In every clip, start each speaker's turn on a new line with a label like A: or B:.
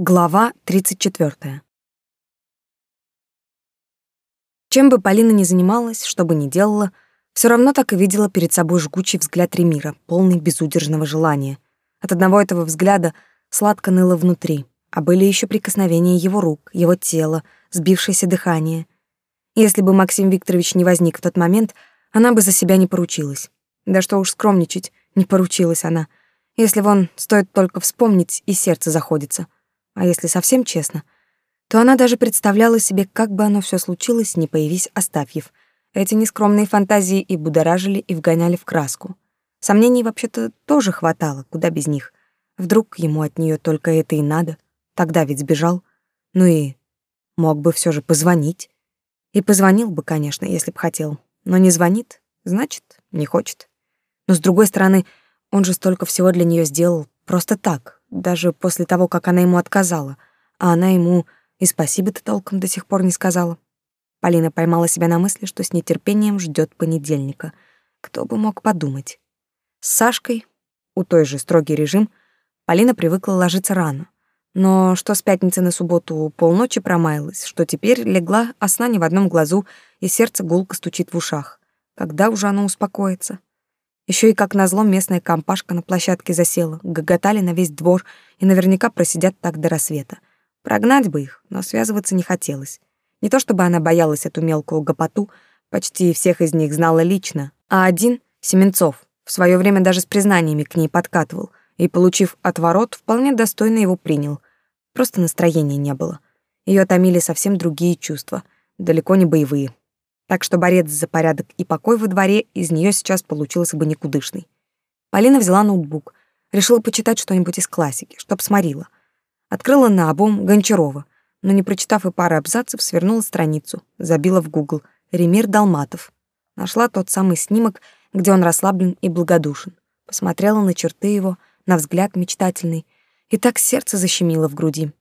A: Глава 34. Чем бы Полина ни занималась, что бы ни делала, все равно так и видела перед собой жгучий взгляд Ремира, полный безудержного желания. От одного этого взгляда сладко ныло внутри, а были еще прикосновения его рук, его тела, сбившееся дыхание. Если бы Максим Викторович не возник в тот момент, она бы за себя не поручилась. Да что уж скромничать, не поручилась она. Если вон стоит только вспомнить, и сердце заходится — а если совсем честно, то она даже представляла себе, как бы оно все случилось, не появись Остафьев. Эти нескромные фантазии и будоражили, и вгоняли в краску. Сомнений вообще-то тоже хватало, куда без них. Вдруг ему от нее только это и надо. Тогда ведь сбежал. Ну и мог бы все же позвонить. И позвонил бы, конечно, если б хотел. Но не звонит, значит, не хочет. Но с другой стороны, он же столько всего для нее сделал просто так, даже после того, как она ему отказала, а она ему и спасибо-то толком до сих пор не сказала. Полина поймала себя на мысли, что с нетерпением ждет понедельника. Кто бы мог подумать. С Сашкой, у той же строгий режим, Полина привыкла ложиться рано. Но что с пятницы на субботу полночи промаялась, что теперь легла, а сна не в одном глазу, и сердце гулко стучит в ушах. Когда уже оно успокоится? Еще и, как назло, местная компашка на площадке засела, гоготали на весь двор и наверняка просидят так до рассвета. Прогнать бы их, но связываться не хотелось. Не то чтобы она боялась эту мелкую гопоту, почти всех из них знала лично, а один, Семенцов, в свое время даже с признаниями к ней подкатывал и, получив отворот, вполне достойно его принял. Просто настроения не было. Ее томили совсем другие чувства, далеко не боевые так что борец за порядок и покой во дворе из нее сейчас получился бы никудышный. Полина взяла ноутбук, решила почитать что-нибудь из классики, чтоб сморила. Открыла на обум Гончарова, но не прочитав и пары абзацев, свернула страницу, забила в Гугл «Ремир Далматов». Нашла тот самый снимок, где он расслаблен и благодушен. Посмотрела на черты его, на взгляд мечтательный, и так сердце защемило в груди.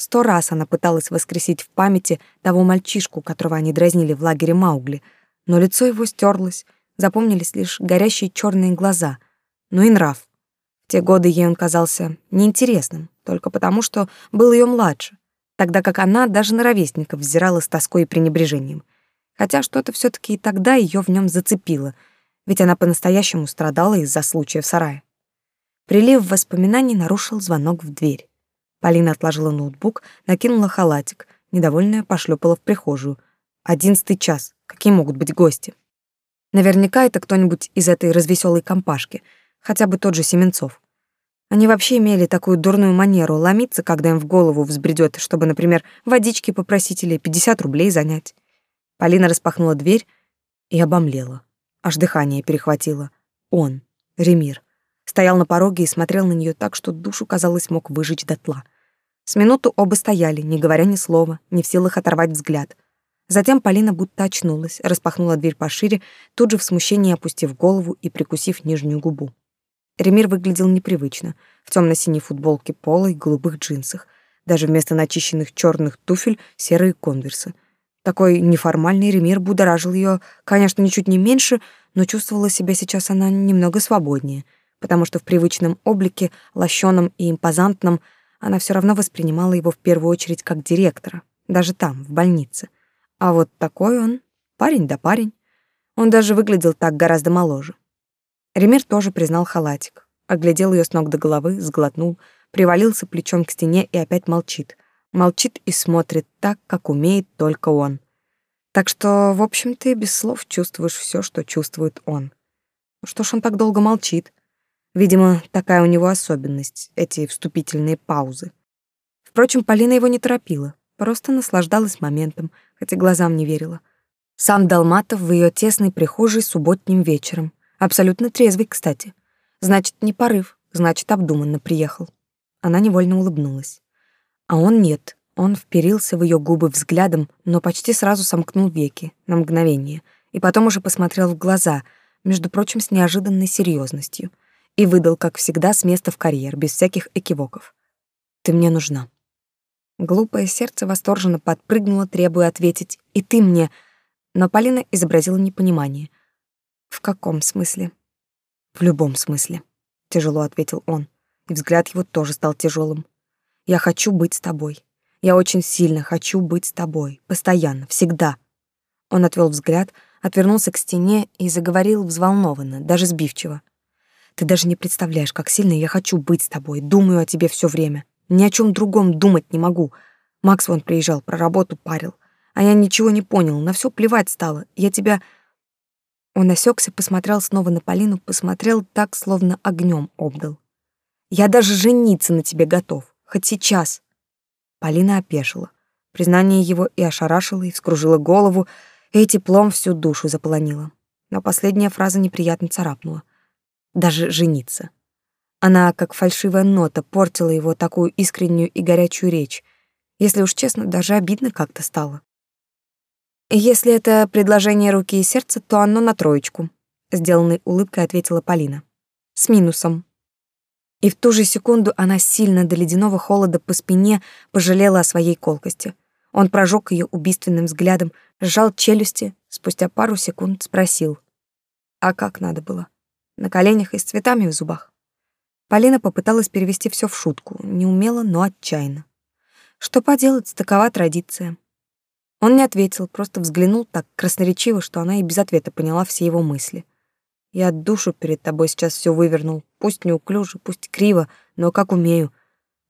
A: Сто раз она пыталась воскресить в памяти того мальчишку, которого они дразнили в лагере Маугли, но лицо его стерлось, запомнились лишь горящие черные глаза, ну и нрав. В те годы ей он казался неинтересным, только потому, что был ее младше, тогда как она даже на ровесников взирала с тоской и пренебрежением. Хотя что-то все таки и тогда ее в нем зацепило, ведь она по-настоящему страдала из-за случая в сарае. Прилив воспоминаний нарушил звонок в дверь. Полина отложила ноутбук, накинула халатик, недовольная пошлепала в прихожую. «Одиннадцатый час. Какие могут быть гости?» Наверняка это кто-нибудь из этой развеселой компашки, хотя бы тот же Семенцов. Они вообще имели такую дурную манеру ломиться, когда им в голову взбредет, чтобы, например, водички попросить или 50 рублей занять. Полина распахнула дверь и обомлела. Аж дыхание перехватило. Он, Ремир, Стоял на пороге и смотрел на нее так, что душу, казалось, мог выжечь дотла. С минуту оба стояли, не говоря ни слова, не в силах оторвать взгляд. Затем Полина будто очнулась, распахнула дверь пошире, тут же в смущении опустив голову и прикусив нижнюю губу. Ремир выглядел непривычно, в темно-синей футболке пола и голубых джинсах, даже вместо начищенных черных туфель серые конверсы. Такой неформальный Ремир будоражил ее, конечно, ничуть не меньше, но чувствовала себя сейчас она немного свободнее — потому что в привычном облике, лощеном и импозантном, она все равно воспринимала его в первую очередь как директора, даже там, в больнице. А вот такой он, парень да парень. Он даже выглядел так гораздо моложе. Ремир тоже признал халатик, оглядел ее с ног до головы, сглотнул, привалился плечом к стене и опять молчит. Молчит и смотрит так, как умеет только он. Так что, в общем, ты без слов чувствуешь все, что чувствует он. Ну что ж он так долго молчит? Видимо, такая у него особенность, эти вступительные паузы. Впрочем, Полина его не торопила, просто наслаждалась моментом, хотя глазам не верила. Сам Долматов в ее тесной прихожей субботним вечером. Абсолютно трезвый, кстати. Значит, не порыв, значит, обдуманно приехал. Она невольно улыбнулась. А он нет. Он вперился в ее губы взглядом, но почти сразу сомкнул веки на мгновение и потом уже посмотрел в глаза, между прочим, с неожиданной серьезностью — и выдал, как всегда, с места в карьер, без всяких экивоков. «Ты мне нужна». Глупое сердце восторженно подпрыгнуло, требуя ответить «И ты мне...» Но Полина изобразила непонимание. «В каком смысле?» «В любом смысле», — тяжело ответил он. И взгляд его тоже стал тяжелым. «Я хочу быть с тобой. Я очень сильно хочу быть с тобой. Постоянно, всегда». Он отвел взгляд, отвернулся к стене и заговорил взволнованно, даже сбивчиво. Ты даже не представляешь, как сильно я хочу быть с тобой. Думаю о тебе все время. Ни о чем другом думать не могу. Макс вон приезжал, про работу парил. А я ничего не понял, на все плевать стало. Я тебя... Он осекся, посмотрел снова на Полину, посмотрел так, словно огнем обдал. «Я даже жениться на тебе готов, хоть сейчас!» Полина опешила. Признание его и ошарашило, и вскружила голову, и теплом всю душу заполонило. Но последняя фраза неприятно царапнула даже жениться. Она, как фальшивая нота, портила его такую искреннюю и горячую речь. Если уж честно, даже обидно как-то стало. «Если это предложение руки и сердца, то оно на троечку», — сделанной улыбкой ответила Полина. «С минусом». И в ту же секунду она сильно до ледяного холода по спине пожалела о своей колкости. Он прожег ее убийственным взглядом, сжал челюсти, спустя пару секунд спросил. «А как надо было?» на коленях и с цветами в зубах. Полина попыталась перевести все в шутку, не умела, но отчаянно. Что поделать, такова традиция. Он не ответил, просто взглянул так красноречиво, что она и без ответа поняла все его мысли. «Я душу перед тобой сейчас все вывернул, пусть неуклюже, пусть криво, но как умею.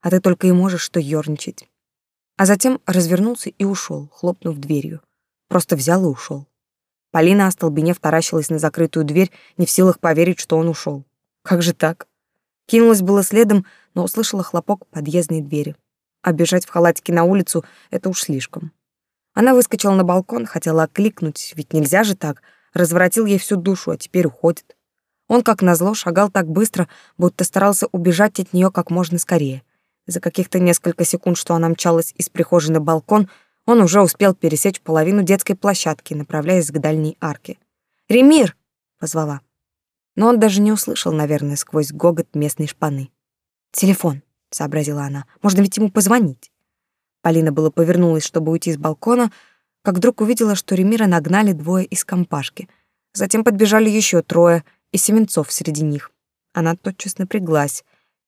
A: А ты только и можешь что ерничать». А затем развернулся и ушел, хлопнув дверью. Просто взял и ушел. Полина, остолбенев, таращилась на закрытую дверь, не в силах поверить, что он ушел. Как же так? Кинулась было следом, но услышала хлопок подъездной двери. А бежать в халатике на улицу — это уж слишком. Она выскочила на балкон, хотела окликнуть, ведь нельзя же так. Разворотил ей всю душу, а теперь уходит. Он, как назло, шагал так быстро, будто старался убежать от нее как можно скорее. За каких-то несколько секунд, что она мчалась из прихожей на балкон — он уже успел пересечь половину детской площадки, направляясь к дальней арке. «Ремир!» — позвала. Но он даже не услышал, наверное, сквозь гогот местной шпаны. «Телефон», — сообразила она. «Можно ведь ему позвонить». Полина было повернулась, чтобы уйти с балкона, как вдруг увидела, что Ремира нагнали двое из компашки. Затем подбежали еще трое, и Семенцов среди них. Она тотчас напряглась,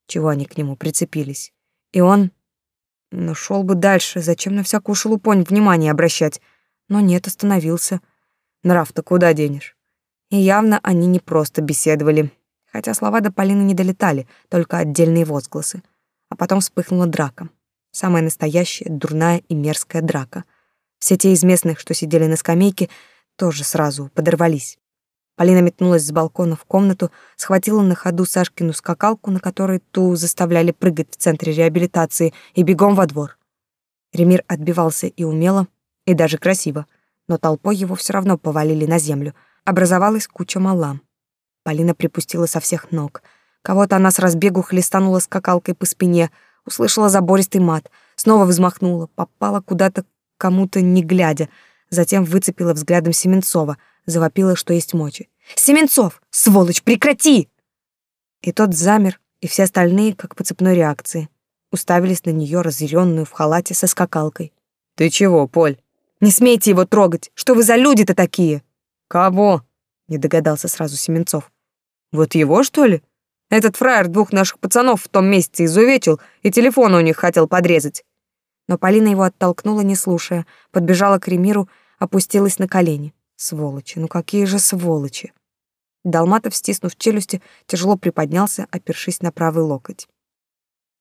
A: чего они к нему прицепились. И он ну, Но шел бы дальше, зачем на всякую шелупонь внимание обращать? Но нет, остановился. Нрав-то куда денешь? И явно они не просто беседовали, хотя слова до Полины не долетали, только отдельные возгласы. А потом вспыхнула драка. Самая настоящая, дурная и мерзкая драка. Все те из местных, что сидели на скамейке, тоже сразу подорвались. Полина метнулась с балкона в комнату, схватила на ходу Сашкину скакалку, на которой ту заставляли прыгать в центре реабилитации, и бегом во двор. Ремир отбивался и умело, и даже красиво, но толпой его все равно повалили на землю. Образовалась куча мала. Полина припустила со всех ног. Кого-то она с разбегу хлестанула скакалкой по спине, услышала забористый мат, снова взмахнула, попала куда-то кому-то не глядя, затем выцепила взглядом Семенцова, завопила, что есть мочи. «Семенцов, сволочь, прекрати!» И тот замер, и все остальные, как по цепной реакции, уставились на нее, разъяренную в халате со скакалкой. «Ты чего, Поль?» «Не смейте его трогать! Что вы за люди-то такие?» «Кого?» — не догадался сразу Семенцов. «Вот его, что ли? Этот фраер двух наших пацанов в том месяце изувечил и телефон у них хотел подрезать». Но Полина его оттолкнула, не слушая, подбежала к Ремиру, опустилась на колени. Сволочи, ну какие же сволочи! Долматов, стиснув челюсти, тяжело приподнялся, опершись на правый локоть.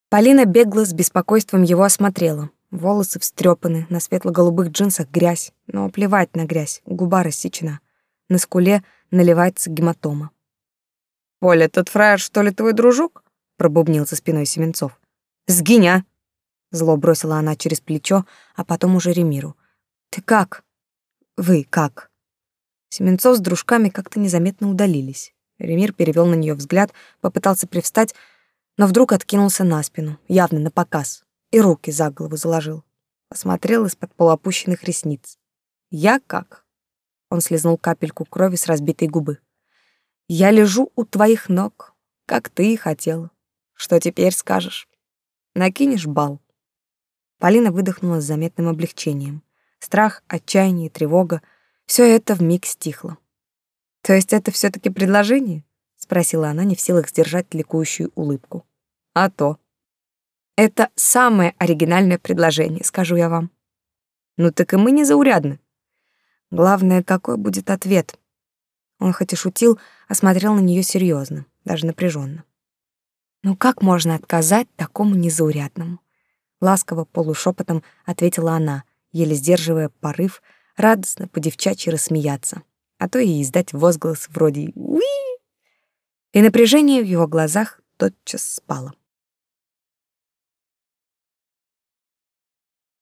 A: Полина бегло с беспокойством его осмотрела. Волосы встрепаны, на светло-голубых джинсах грязь, но плевать на грязь, губа рассечена. На скуле наливается гематома. «Поля, тот фраер, что ли, твой дружок?» — пробубнил за спиной Семенцов. «Сгинь, а!» — зло бросила она через плечо, а потом уже Ремиру. «Ты как?» «Вы как?» Семенцов с дружками как-то незаметно удалились. Ремир перевел на нее взгляд, попытался привстать, но вдруг откинулся на спину, явно на показ, и руки за голову заложил. Посмотрел из-под полуопущенных ресниц. «Я как?» Он слезнул капельку крови с разбитой губы. «Я лежу у твоих ног, как ты и хотела. Что теперь скажешь? Накинешь бал?» Полина выдохнула с заметным облегчением. Страх, отчаяние, тревога — все это в миг стихло. То есть это все таки предложение? спросила она, не в силах сдержать ликующую улыбку. А то. Это самое оригинальное предложение, скажу я вам. Ну так и мы незаурядны. Главное, какой будет ответ. Он хоть и шутил, а смотрел на нее серьезно, даже напряженно. Ну как можно отказать такому незаурядному? Ласково полушепотом ответила она, еле сдерживая порыв, радостно, по-девчачьи рассмеяться, а то и издать возглас вроде «Уи!». И напряжение в его глазах тотчас спало.